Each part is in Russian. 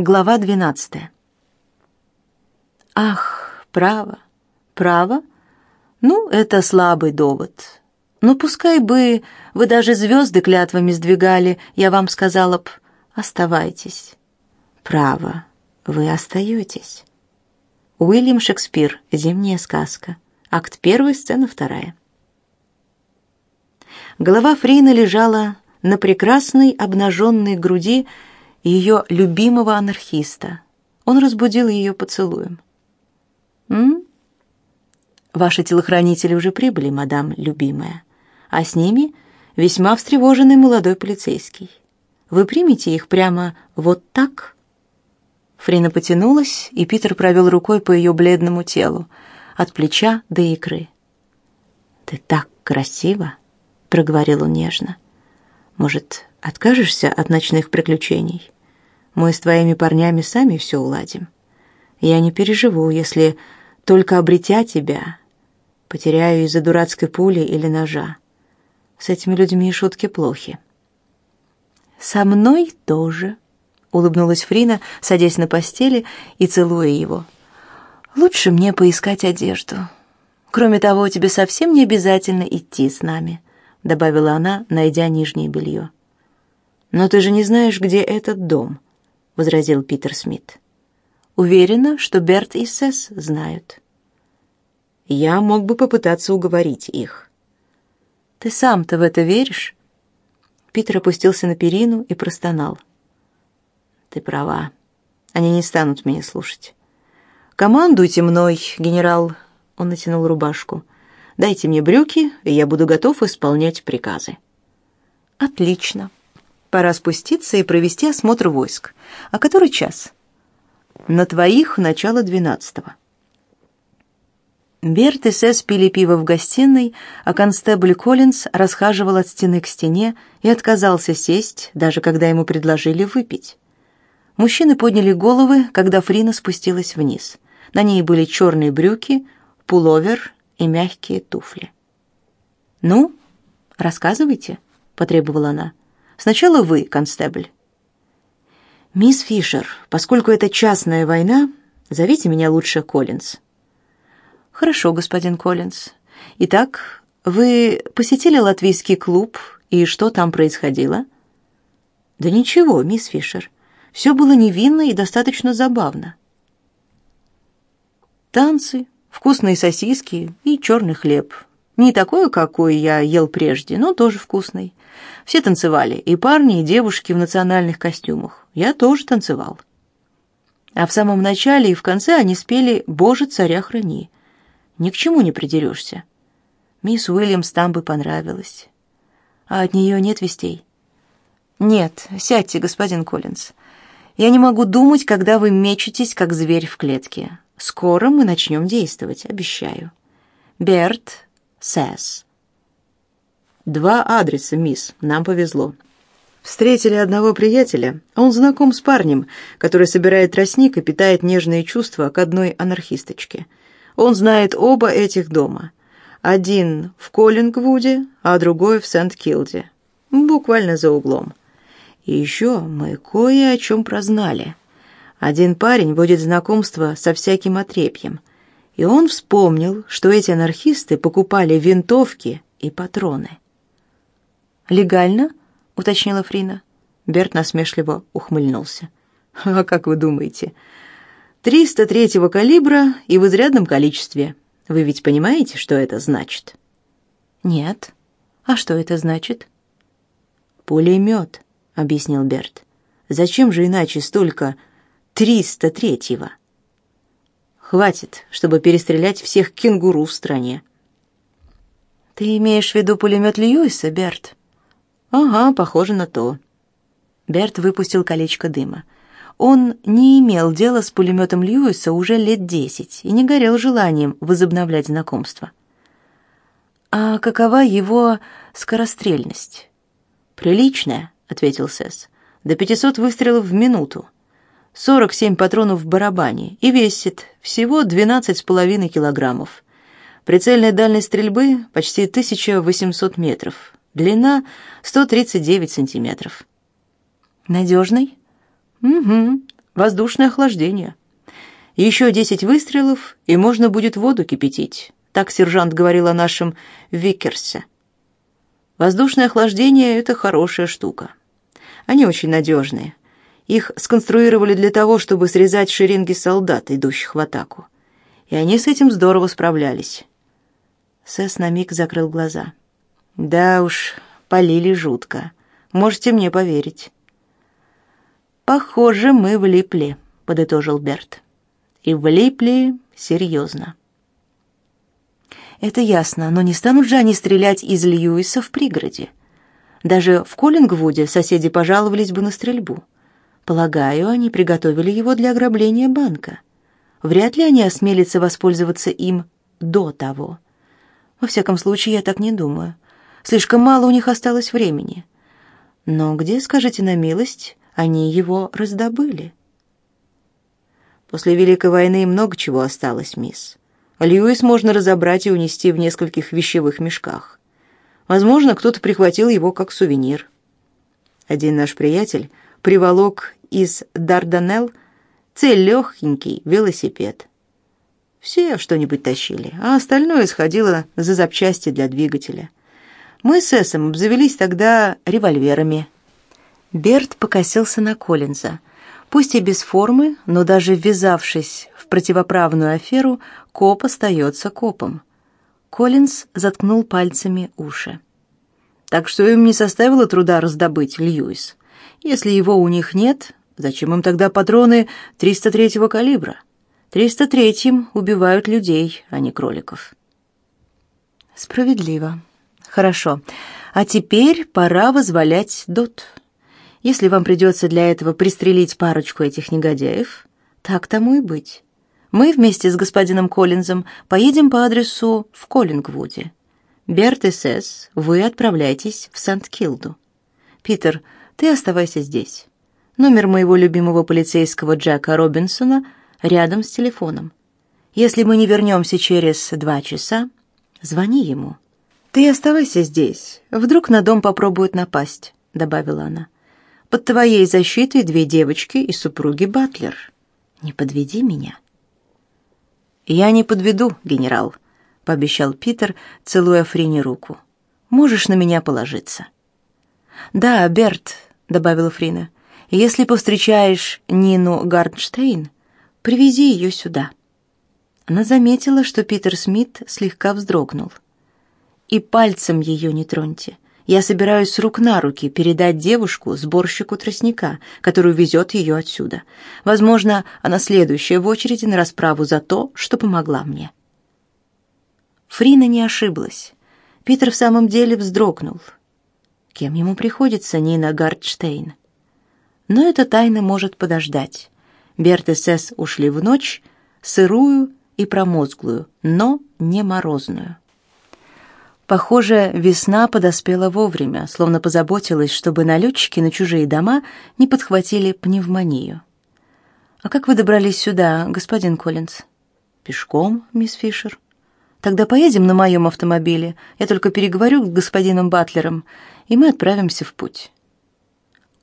Глава 12. Ах, право, право? Ну, это слабый довод. Ну, пускай бы вы даже звезды клятвами сдвигали, я вам сказала б, оставайтесь. Право, вы остаетесь. Уильям Шекспир, «Зимняя сказка», акт 1, сцена 2. Голова Фрины лежала на прекрасной обнаженной груди ее любимого анархиста. Он разбудил ее поцелуем. «М? Ваши телохранители уже прибыли, мадам любимая, а с ними весьма встревоженный молодой полицейский. Вы примете их прямо вот так?» Фрина потянулась, и Питер провел рукой по ее бледному телу, от плеча до икры. «Ты так красива!» — проговорил он нежно. «Может, откажешься от ночных приключений?» Мы с твоими парнями сами все уладим. Я не переживу, если только обретя тебя, потеряю из-за дурацкой пули или ножа. С этими людьми шутки плохи. Со мной тоже, улыбнулась Фрина, садясь на постели и целуя его. Лучше мне поискать одежду. Кроме того, тебе совсем не обязательно идти с нами, добавила она, найдя нижнее белье. Но ты же не знаешь, где этот дом возразил Питер Смит. Уверена, что Берт и Сесс знают. Я мог бы попытаться уговорить их. Ты сам-то в это веришь? Питер опустился на перину и простонал. Ты права. Они не станут меня слушать. Командуйте мной, генерал. Он натянул рубашку. Дайте мне брюки, и я буду готов исполнять приказы. Отлично. Пора спуститься и провести осмотр войск. А который час? На твоих начало двенадцатого. Берт и Сесс пили пиво в гостиной, а констебль Коллинз расхаживал от стены к стене и отказался сесть, даже когда ему предложили выпить. Мужчины подняли головы, когда Фрина спустилась вниз. На ней были черные брюки, пуловер и мягкие туфли. «Ну, рассказывайте», — потребовала она. Сначала вы, констебль. Мисс Фишер, поскольку это частная война, зовите меня лучше Коллинз. Хорошо, господин Коллинз. Итак, вы посетили латвийский клуб, и что там происходило? Да ничего, мисс Фишер. Все было невинно и достаточно забавно. Танцы, вкусные сосиски и черный хлеб. Не такой, какой я ел прежде, но тоже вкусный. Все танцевали, и парни, и девушки в национальных костюмах. Я тоже танцевал. А в самом начале и в конце они спели «Боже, царя храни». Ни к чему не придерешься. Мисс Уильямс там бы понравилось. А от нее нет вестей? Нет, сядьте, господин Коллинз. Я не могу думать, когда вы мечетесь, как зверь в клетке. Скоро мы начнем действовать, обещаю. Берт, Сэс. Два адреса, мисс. Нам повезло. Встретили одного приятеля. Он знаком с парнем, который собирает тростник и питает нежные чувства к одной анархисточке. Он знает оба этих дома. Один в Коллингвуде, а другой в Сент-Килде. Буквально за углом. И еще мы кое о чем прознали. Один парень водит знакомство со всяким отрепьем. И он вспомнил, что эти анархисты покупали винтовки и патроны. «Легально?» — уточнила Фрина. Берт насмешливо ухмыльнулся. «А как вы думаете? Триста третьего калибра и в изрядном количестве. Вы ведь понимаете, что это значит?» «Нет. А что это значит?» «Пулемет», — объяснил Берт. «Зачем же иначе столько триста третьего?» «Хватит, чтобы перестрелять всех кенгуру в стране». «Ты имеешь в виду пулемет Льюиса, Берт?» Ага, похоже на то. Берт выпустил колечко дыма. Он не имел дела с пулеметом Льюиса уже лет десять и не горел желанием возобновлять знакомство. А какова его скорострельность? Приличная, ответил Сэс. До пятисот выстрелов в минуту. Сорок семь патронов в барабане и весит всего двенадцать с половиной килограммов. Прицельная дальность стрельбы почти 1800 метров. Длина 139 сантиметров. Надежный? Угу. Воздушное охлаждение. Еще десять выстрелов, и можно будет воду кипятить. Так сержант говорил о нашем Викерсе. Воздушное охлаждение — это хорошая штука. Они очень надежные. Их сконструировали для того, чтобы срезать шеренги солдат, идущих в атаку. И они с этим здорово справлялись. Сэс на миг закрыл глаза. Да уж, полили жутко. Можете мне поверить. Похоже, мы влипли, подытожил Берт. И влипли серьезно. Это ясно, но не станут же они стрелять из Льюиса в пригороде. Даже в Коллингвуде соседи пожаловались бы на стрельбу. Полагаю, они приготовили его для ограбления банка. Вряд ли они осмелятся воспользоваться им до того. Во всяком случае, я так не думаю. Слишком мало у них осталось времени. Но где, скажите на милость, они его раздобыли? После Великой войны много чего осталось, мисс. Льюис можно разобрать и унести в нескольких вещевых мешках. Возможно, кто-то прихватил его как сувенир. Один наш приятель приволок из Дарданелл целехенький велосипед. Все что-нибудь тащили, а остальное сходило за запчасти для двигателя. Мы с Эсом обзавелись тогда револьверами. Берт покосился на Коллинза. Пусть и без формы, но даже ввязавшись в противоправную аферу, коп остается копом. Коллинз заткнул пальцами уши. Так что им не составило труда раздобыть Льюис. Если его у них нет, зачем им тогда патроны 303-го калибра? 303-м убивают людей, а не кроликов. Справедливо. Хорошо. А теперь пора возволять Дот. Если вам придется для этого пристрелить парочку этих негодяев, так тому и быть. Мы вместе с господином Коллинзом поедем по адресу в Коллингвуде. Берт и Сесс, вы отправляйтесь в Сент-Килду. Питер, ты оставайся здесь. Номер моего любимого полицейского Джека Робинсона рядом с телефоном. Если мы не вернемся через два часа, звони ему. Ты оставайся здесь. Вдруг на дом попробуют напасть, добавила она. Под твоей защитой две девочки и супруги Батлер. Не подведи меня. Я не подведу, генерал, пообещал Питер, целуя Фрине руку. Можешь на меня положиться. Да, Берт, добавила Фрина. Если повстречаешь Нину Гардштейн, привези ее сюда. Она заметила, что Питер Смит слегка вздрогнул. И пальцем ее не троньте. Я собираюсь с рук на руки передать девушку сборщику тростника, который везет ее отсюда. Возможно, она следующая в очереди на расправу за то, что помогла мне. Фрина не ошиблась. Питер в самом деле вздрогнул. Кем ему приходится Нина Гардштейн? Но эта тайна может подождать. Берт и Сесс ушли в ночь, сырую и промозглую, но не морозную. Похоже, весна подоспела вовремя, словно позаботилась, чтобы налетчики на чужие дома не подхватили пневмонию. «А как вы добрались сюда, господин Коллинз?» «Пешком, мисс Фишер». «Тогда поедем на моем автомобиле. Я только переговорю с господином Батлером, и мы отправимся в путь».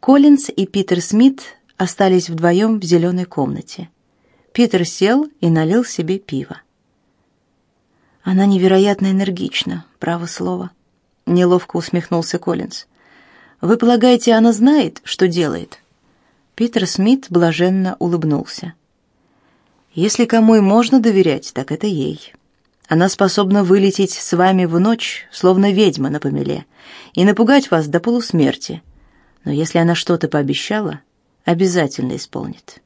Коллинз и Питер Смит остались вдвоем в зеленой комнате. Питер сел и налил себе пиво. Она невероятно энергична, право слово. Неловко усмехнулся Коллинз. Вы полагаете, она знает, что делает? Питер Смит блаженно улыбнулся. Если кому и можно доверять, так это ей. Она способна вылететь с вами в ночь, словно ведьма на помеле, и напугать вас до полусмерти. Но если она что-то пообещала, обязательно исполнит.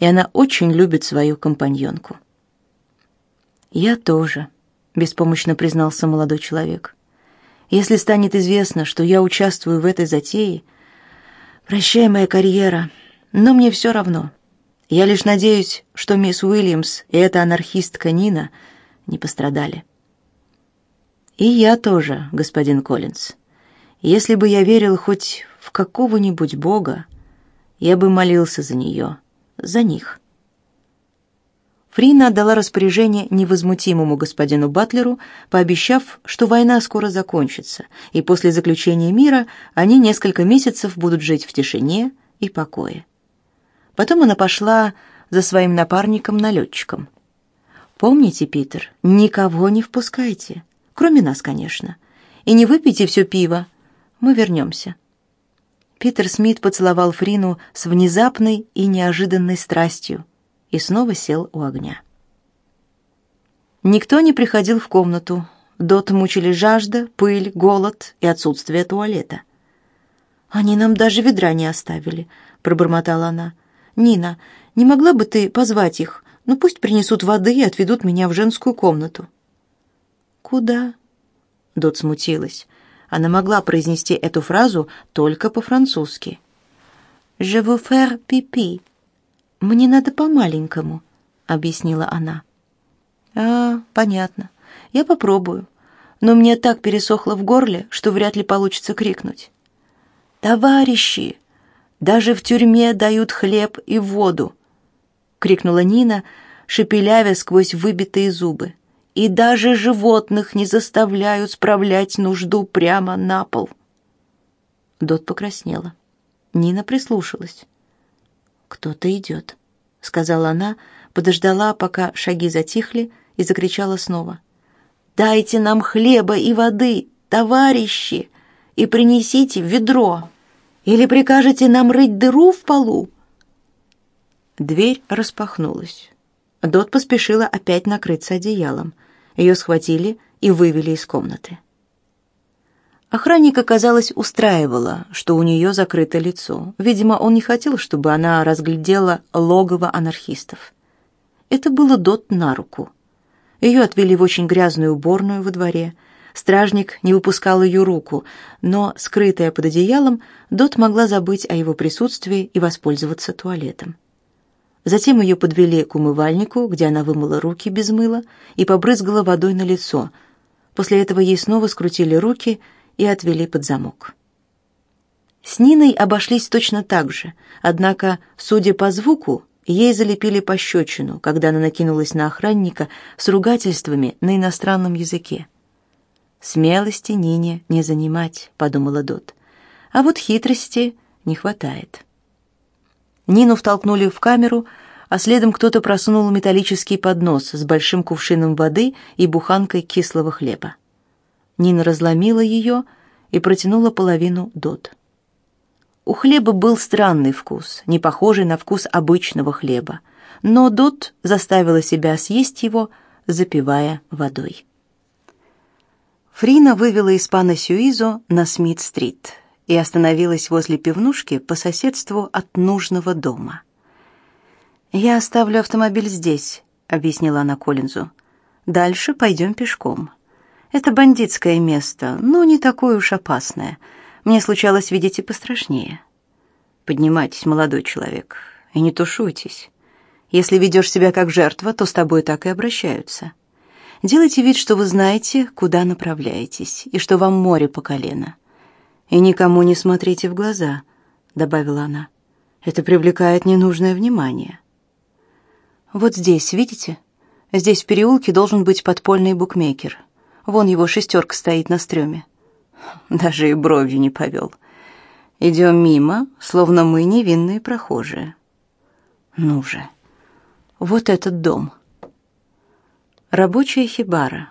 И она очень любит свою компаньонку. Я тоже, беспомощно признался молодой человек. Если станет известно, что я участвую в этой затее, прощай моя карьера, но мне все равно. Я лишь надеюсь, что мисс Уильямс и эта анархистка Нина не пострадали. И я тоже, господин Коллинз. Если бы я верил хоть в какого-нибудь бога, я бы молился за нее, за них. Фрина отдала распоряжение невозмутимому господину Батлеру, пообещав, что война скоро закончится, и после заключения мира они несколько месяцев будут жить в тишине и покое. Потом она пошла за своим напарником-налетчиком. «Помните, Питер, никого не впускайте, кроме нас, конечно. И не выпейте все пиво. Мы вернемся». Питер Смит поцеловал Фрину с внезапной и неожиданной страстью и снова сел у огня. Никто не приходил в комнату. Дот мучили жажда, пыль, голод и отсутствие туалета. «Они нам даже ведра не оставили», — пробормотала она. «Нина, не могла бы ты позвать их? Ну, пусть принесут воды и отведут меня в женскую комнату». «Куда?» Дот смутилась. Она могла произнести эту фразу только по-французски. «Je veux faire pipi». «Мне надо по-маленькому», — объяснила она. «А, понятно. Я попробую. Но мне так пересохло в горле, что вряд ли получится крикнуть. «Товарищи! Даже в тюрьме дают хлеб и воду!» — крикнула Нина, шепелявя сквозь выбитые зубы. «И даже животных не заставляют справлять нужду прямо на пол!» Дот покраснела. Нина прислушалась. «Кто-то идет», — сказала она, подождала, пока шаги затихли, и закричала снова. «Дайте нам хлеба и воды, товарищи, и принесите ведро! Или прикажете нам рыть дыру в полу?» Дверь распахнулась. Дот поспешила опять накрыться одеялом. Ее схватили и вывели из комнаты. Охранника, казалось, устраивало, что у нее закрыто лицо. Видимо, он не хотел, чтобы она разглядела логово анархистов. Это было Дот на руку. Ее отвели в очень грязную уборную во дворе. Стражник не выпускал ее руку, но, скрытая под одеялом, Дот могла забыть о его присутствии и воспользоваться туалетом. Затем ее подвели к умывальнику, где она вымыла руки без мыла и побрызгала водой на лицо. После этого ей снова скрутили руки и отвели под замок. С Ниной обошлись точно так же, однако, судя по звуку, Ей залепили пощечину, когда она накинулась на охранника с ругательствами на иностранном языке. «Смелости Нине не занимать», — подумала Дот. «А вот хитрости не хватает». Нину втолкнули в камеру, а следом кто-то просунул металлический поднос с большим кувшином воды и буханкой кислого хлеба. Нина разломила ее и протянула половину Дот. У хлеба был странный вкус, не похожий на вкус обычного хлеба, но Дот заставила себя съесть его, запивая водой. Фрина вывела испана Сюизо на Смит-стрит и остановилась возле пивнушки по соседству от нужного дома. «Я оставлю автомобиль здесь», — объяснила она Коллинзу. «Дальше пойдем пешком. Это бандитское место, но не такое уж опасное». Мне случалось видеть и пострашнее. Поднимайтесь, молодой человек, и не тушуйтесь. Если ведешь себя как жертва, то с тобой так и обращаются. Делайте вид, что вы знаете, куда направляетесь, и что вам море по колено. И никому не смотрите в глаза, добавила она. Это привлекает ненужное внимание. Вот здесь, видите? Здесь в переулке должен быть подпольный букмекер. Вон его шестерка стоит на стреме. Даже и бровью не повел. Идем мимо, словно мы невинные прохожие. Ну же, вот этот дом. Рабочая хибара.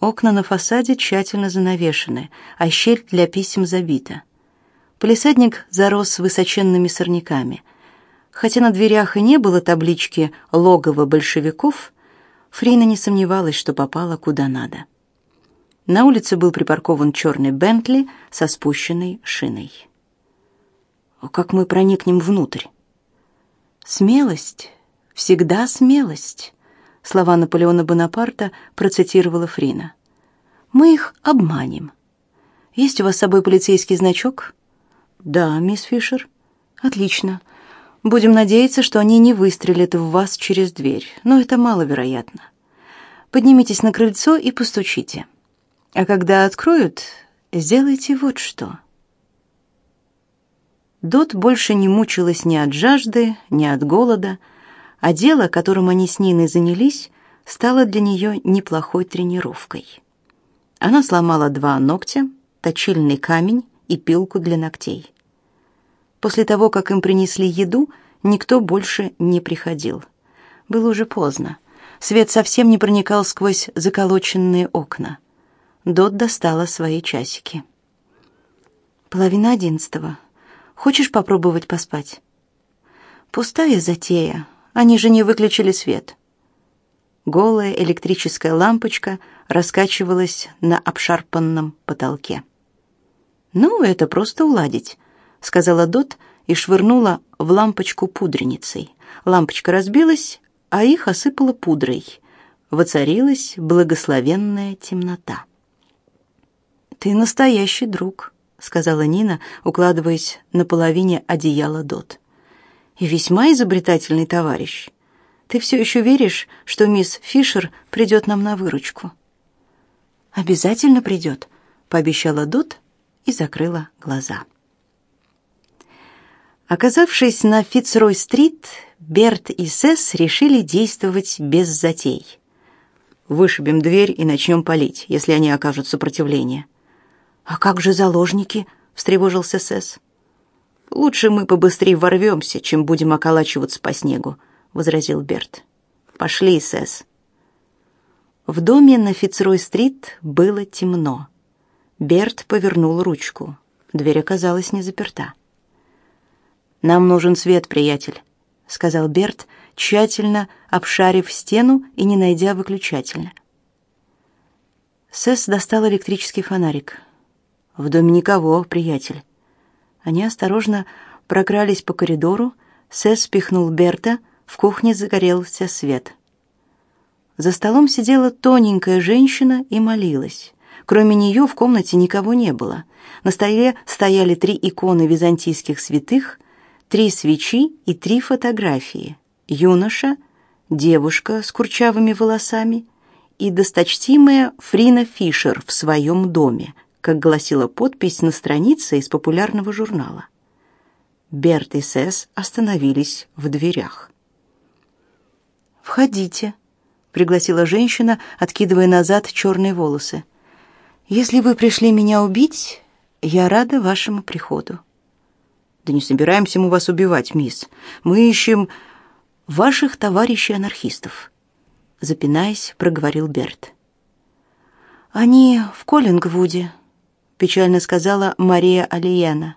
Окна на фасаде тщательно занавешены, а щель для писем забита. Полисадник зарос высоченными сорняками. Хотя на дверях и не было таблички «Логово большевиков», Фрина не сомневалась, что попала куда надо. На улице был припаркован черный Бентли со спущенной шиной. Как мы проникнем внутрь? Смелость, всегда смелость. Слова Наполеона Бонапарта процитировала Фрина. Мы их обманем. Есть у вас с собой полицейский значок? Да, мисс Фишер. Отлично. Будем надеяться, что они не выстрелят в вас через дверь, но это маловероятно. Поднимитесь на крыльцо и постучите. А когда откроют, сделайте вот что. Дот больше не мучилась ни от жажды, ни от голода, а дело, которым они с Ниной занялись, стало для нее неплохой тренировкой. Она сломала два ногтя, точильный камень и пилку для ногтей. После того, как им принесли еду, никто больше не приходил. Было уже поздно. Свет совсем не проникал сквозь заколоченные окна. Дот достала свои часики. Половина одиннадцатого. Хочешь попробовать поспать? Пустая затея. Они же не выключили свет. Голая электрическая лампочка раскачивалась на обшарпанном потолке. Ну, это просто уладить, сказала Дот и швырнула в лампочку пудреницей. Лампочка разбилась, а их осыпало пудрой. Воцарилась благословенная темнота. Ты настоящий друг, сказала Нина, укладываясь на половине одеяла Дот. И весьма изобретательный товарищ. Ты все еще веришь, что мисс Фишер придет нам на выручку? Обязательно придет», — пообещала Дот и закрыла глаза. Оказавшись на Фицрой-стрит, Берт и Сесс решили действовать без затей. Вышибем дверь и начнем палить, если они окажут сопротивление. А как же заложники? встревожился Сесс. Лучше мы побыстрее ворвемся, чем будем околачиваться по снегу, возразил Берт. Пошли, Сесс. В доме на Фицрой-стрит было темно. Берт повернул ручку. Дверь оказалась не заперта. Нам нужен свет, приятель, сказал Берт, тщательно обшарив стену и не найдя выключателя. Сесс достал электрический фонарик. В доме никого, приятель. Они осторожно прокрались по коридору. Сесс спихнул Берта, в кухне загорелся свет. За столом сидела тоненькая женщина и молилась. Кроме нее в комнате никого не было. На столе стояли три иконы византийских святых, три свечи и три фотографии. Юноша, девушка с курчавыми волосами и досточтимая Фрина Фишер в своем доме, как гласила подпись на странице из популярного журнала. Берт и Сесс остановились в дверях. «Входите», — пригласила женщина, откидывая назад черные волосы. «Если вы пришли меня убить, я рада вашему приходу». «Да не собираемся мы вас убивать, мисс. Мы ищем ваших товарищей-анархистов», — запинаясь, проговорил Берт. «Они в Коллингвуде», печально сказала Мария Алияна.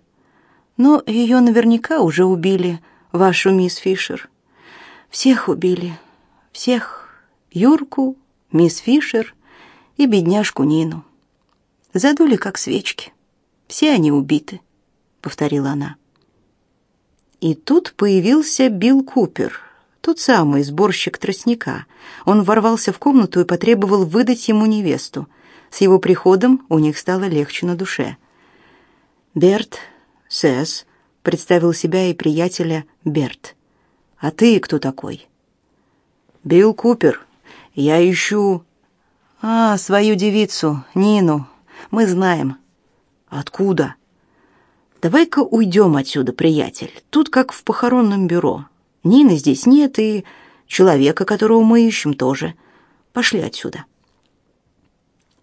Но ее наверняка уже убили, вашу мисс Фишер. Всех убили. Всех. Юрку, мисс Фишер и бедняжку Нину. Задули как свечки. Все они убиты, повторила она. И тут появился Билл Купер, тот самый сборщик тростника. Он ворвался в комнату и потребовал выдать ему невесту — с его приходом у них стало легче на душе. Берт Сэс представил себя и приятеля Берт. А ты кто такой? Билл Купер. Я ищу А, свою девицу, Нину. Мы знаем. Откуда? Давай-ка уйдем отсюда, приятель. Тут как в похоронном бюро. Нины здесь нет и человека, которого мы ищем, тоже. Пошли отсюда.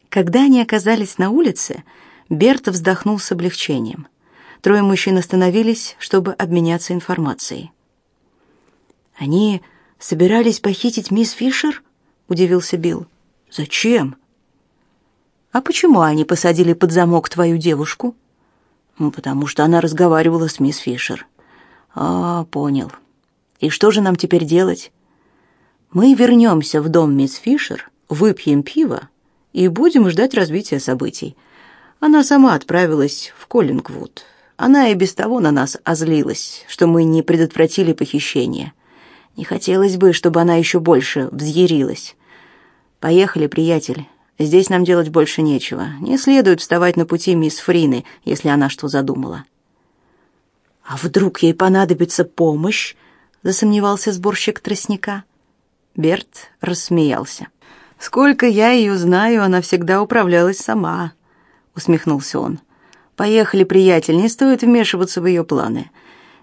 Когда они оказались на улице, Берт вздохнул с облегчением. Трое мужчин остановились, чтобы обменяться информацией. Они собирались похитить мисс Фишер? удивился Билл. Зачем? А почему они посадили под замок твою девушку? Ну, потому что она разговаривала с мисс Фишер. А, понял. И что же нам теперь делать? Мы вернемся в дом мисс Фишер, выпьем пиво и будем ждать развития событий. Она сама отправилась в Коллингвуд. Она и без того на нас озлилась, что мы не предотвратили похищение. Не хотелось бы, чтобы она еще больше взъярилась. Поехали, приятель. Здесь нам делать больше нечего. Не следует вставать на пути мисс Фрины, если она что задумала. А вдруг ей понадобится помощь? засомневался сборщик тростника. Берт рассмеялся. Сколько я ее знаю, она всегда управлялась сама, усмехнулся он. Поехали, приятель, не стоит вмешиваться в ее планы.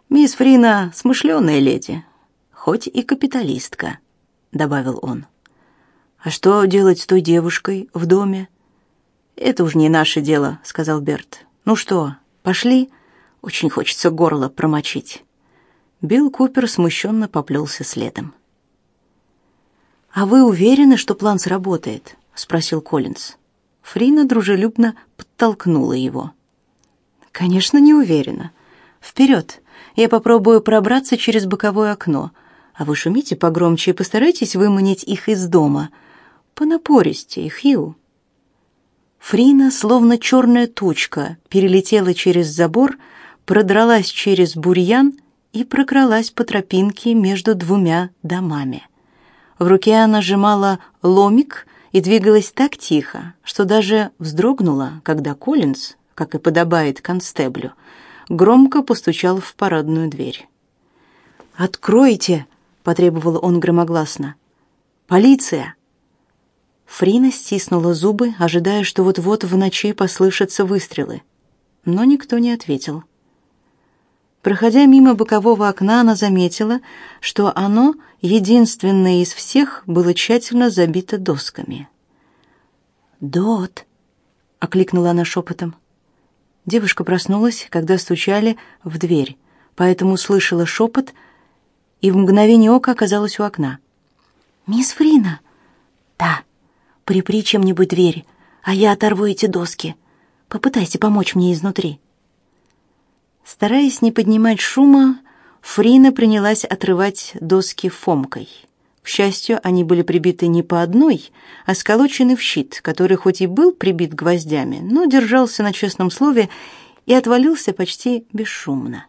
Мисс Фрина смышленая леди, хоть и капиталистка, добавил он. А что делать с той девушкой в доме? Это уж не наше дело, сказал Берт. Ну что, пошли? Очень хочется горло промочить. Билл Купер смущенно поплелся следом. «А вы уверены, что план сработает?» — спросил Коллинз. Фрина дружелюбно подтолкнула его. «Конечно, не уверена. Вперед! Я попробую пробраться через боковое окно, а вы шумите погромче и постарайтесь выманить их из дома. Понапористее, Хью». Фрина, словно черная тучка, перелетела через забор, продралась через бурьян и прокралась по тропинке между двумя домами. В руке она сжимала ломик и двигалась так тихо, что даже вздрогнула, когда Коллинз, как и подобает констеблю, громко постучал в парадную дверь. «Откройте!» — потребовал он громогласно. «Полиция!» Фрина стиснула зубы, ожидая, что вот-вот в ночи послышатся выстрелы. Но никто не ответил. Проходя мимо бокового окна, она заметила, что оно, единственное из всех, было тщательно забито досками. «Дот!» — окликнула она шепотом. Девушка проснулась, когда стучали в дверь, поэтому услышала шепот и в мгновение ока оказалась у окна. «Мисс Фрина?» «Да. Припри чем-нибудь дверь, а я оторву эти доски. Попытайся помочь мне изнутри». Стараясь не поднимать шума, Фрина принялась отрывать доски фомкой. К счастью, они были прибиты не по одной, а сколочены в щит, который хоть и был прибит гвоздями, но держался на честном слове и отвалился почти бесшумно.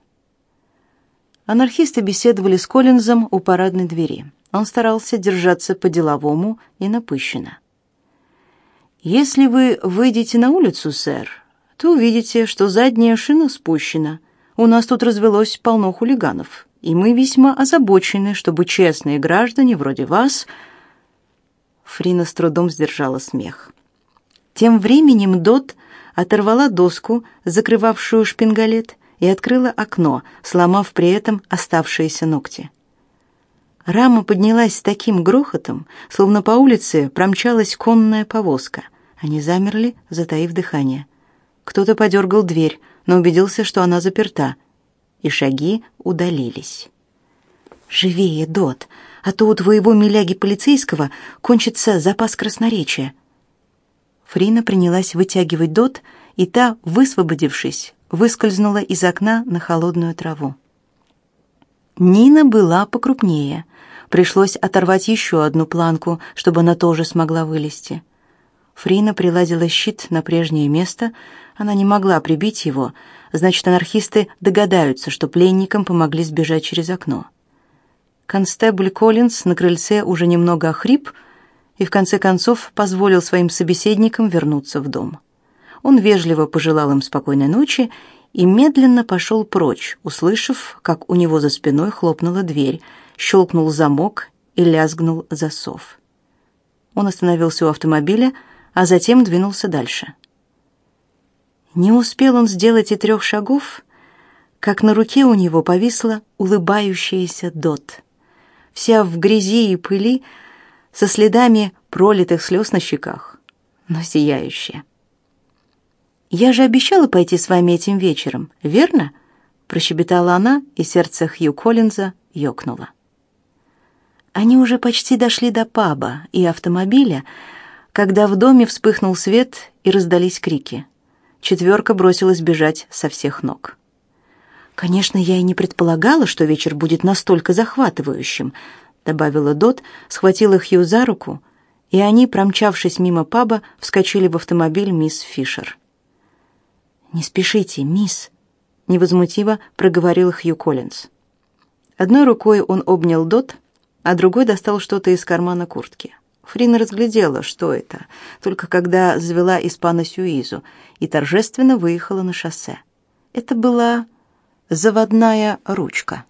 Анархисты беседовали с Коллинзом у парадной двери. Он старался держаться по-деловому и напыщенно. «Если вы выйдете на улицу, сэр, то увидите, что задняя шина спущена, у нас тут развелось полно хулиганов, и мы весьма озабочены, чтобы честные граждане вроде вас...» Фрина с трудом сдержала смех. Тем временем Дот оторвала доску, закрывавшую шпингалет, и открыла окно, сломав при этом оставшиеся ногти. Рама поднялась с таким грохотом, словно по улице промчалась конная повозка. Они замерли, затаив дыхание. Кто-то подергал дверь, но убедился, что она заперта, и шаги удалились. «Живее, Дот, а то у твоего миляги полицейского кончится запас красноречия». Фрина принялась вытягивать Дот, и та, высвободившись, выскользнула из окна на холодную траву. Нина была покрупнее. Пришлось оторвать еще одну планку, чтобы она тоже смогла вылезти. Фрина приладила щит на прежнее место, она не могла прибить его, значит, анархисты догадаются, что пленникам помогли сбежать через окно. Констебль Коллинз на крыльце уже немного охрип и в конце концов позволил своим собеседникам вернуться в дом. Он вежливо пожелал им спокойной ночи и медленно пошел прочь, услышав, как у него за спиной хлопнула дверь, щелкнул замок и лязгнул засов. Он остановился у автомобиля, а затем двинулся дальше. Не успел он сделать и трех шагов, как на руке у него повисла улыбающаяся Дот. Вся в грязи и пыли, со следами пролитых слез на щеках, но сияющая. «Я же обещала пойти с вами этим вечером, верно?» Прощебетала она, и сердце Хью Коллинза ёкнуло. Они уже почти дошли до паба и автомобиля, когда в доме вспыхнул свет и раздались крики четверка бросилась бежать со всех ног. Конечно, я и не предполагала, что вечер будет настолько захватывающим, добавила Дот, схватила Хью за руку, и они, промчавшись мимо паба, вскочили в автомобиль мисс Фишер. Не спешите, мисс, невозмутимо проговорил Хью Коллинз. Одной рукой он обнял Дот, а другой достал что-то из кармана куртки. Фрина разглядела, что это, только когда завела испана Сюизу и торжественно выехала на шоссе. Это была заводная ручка.